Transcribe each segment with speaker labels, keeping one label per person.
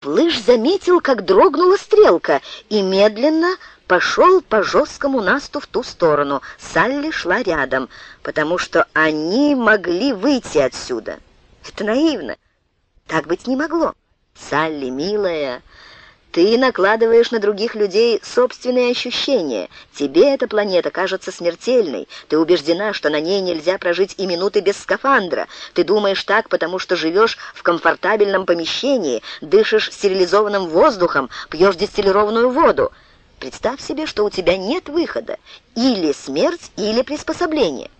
Speaker 1: Плыш заметил, как дрогнула стрелка, и медленно пошел по жесткому насту в ту сторону. Салли шла рядом, потому что они могли выйти отсюда. Это наивно. Так быть не могло. Салли, милая, ты накладываешь на других людей собственные ощущения. Тебе эта планета кажется смертельной. Ты убеждена, что на ней нельзя прожить и минуты без скафандра. Ты думаешь так, потому что живешь в комфортабельном помещении, дышишь стерилизованным воздухом, пьешь дистиллированную воду. Представь себе, что у тебя нет выхода. Или смерть, или приспособление.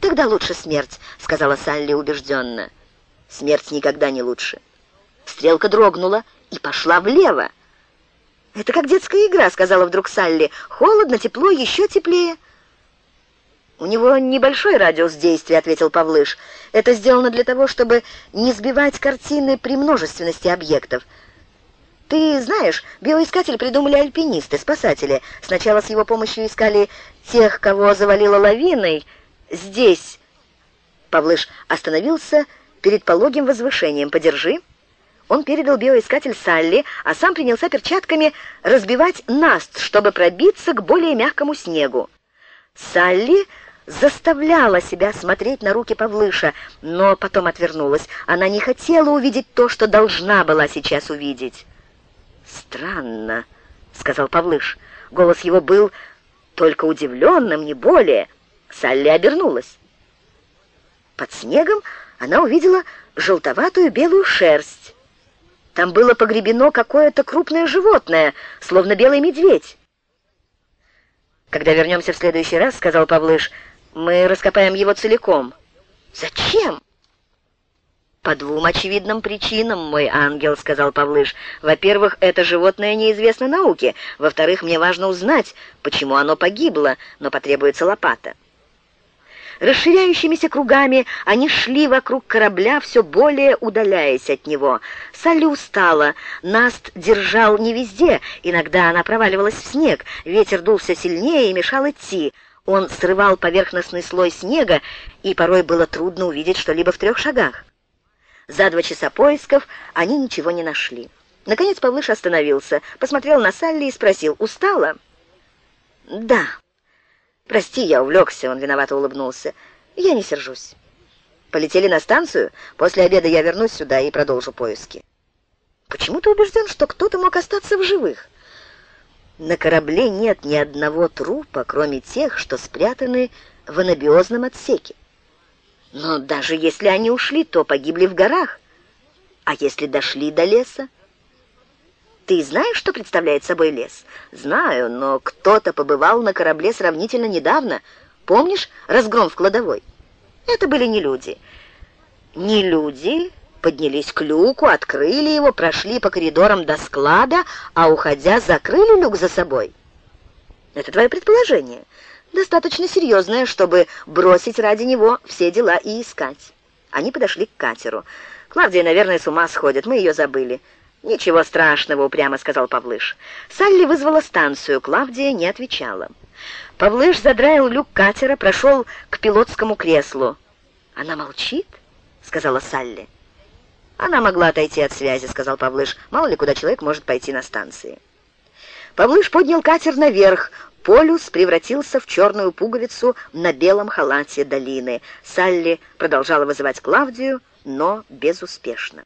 Speaker 1: «Тогда лучше смерть», — сказала Салли убежденно. «Смерть никогда не лучше». Стрелка дрогнула и пошла влево. «Это как детская игра», — сказала вдруг Салли. «Холодно, тепло, еще теплее». «У него небольшой радиус действия», — ответил Павлыш. «Это сделано для того, чтобы не сбивать картины при множественности объектов. Ты знаешь, биоискатель придумали альпинисты, спасатели. Сначала с его помощью искали тех, кого завалило лавиной. Здесь...» Павлыш остановился перед пологим возвышением. «Подержи». Он передал биоискатель Салли, а сам принялся перчатками разбивать наст, чтобы пробиться к более мягкому снегу. Салли заставляла себя смотреть на руки Павлыша, но потом отвернулась. Она не хотела увидеть то, что должна была сейчас увидеть. «Странно», — сказал Павлыш. Голос его был только удивленным, не более. Салли обернулась. Под снегом она увидела желтоватую белую шерсть. Там было погребено какое-то крупное животное, словно белый медведь. «Когда вернемся в следующий раз, — сказал Павлыш, — мы раскопаем его целиком». «Зачем?» «По двум очевидным причинам, мой ангел», — сказал Павлыш. «Во-первых, это животное неизвестно науке. Во-вторых, мне важно узнать, почему оно погибло, но потребуется лопата». Расширяющимися кругами они шли вокруг корабля, все более удаляясь от него. Салли устала, Наст держал не везде, иногда она проваливалась в снег, ветер дул все сильнее и мешал идти. Он срывал поверхностный слой снега, и порой было трудно увидеть что-либо в трех шагах. За два часа поисков они ничего не нашли. Наконец Павлыш остановился, посмотрел на Салли и спросил, «Устала?» «Да», «Прости, я увлекся», — он виновато улыбнулся. «Я не сержусь». «Полетели на станцию? После обеда я вернусь сюда и продолжу поиски». «Почему ты убежден, что кто-то мог остаться в живых?» «На корабле нет ни одного трупа, кроме тех, что спрятаны в анабиозном отсеке. Но даже если они ушли, то погибли в горах. А если дошли до леса?» Ты знаешь, что представляет собой лес? Знаю, но кто-то побывал на корабле сравнительно недавно. Помнишь разгром в кладовой? Это были не люди. Не люди поднялись к люку, открыли его, прошли по коридорам до склада, а, уходя, закрыли люк за собой. Это твое предположение. Достаточно серьезное, чтобы бросить ради него все дела и искать. Они подошли к катеру. Клавдия, наверное, с ума сходит, мы ее забыли. «Ничего страшного», — упрямо сказал Павлыш. Салли вызвала станцию, Клавдия не отвечала. Павлыш задраил люк катера, прошел к пилотскому креслу. «Она молчит?» — сказала Салли. «Она могла отойти от связи», — сказал Павлыш. «Мало ли, куда человек может пойти на станции». Павлыш поднял катер наверх. Полюс превратился в черную пуговицу на белом халате долины. Салли продолжала вызывать Клавдию, но безуспешно.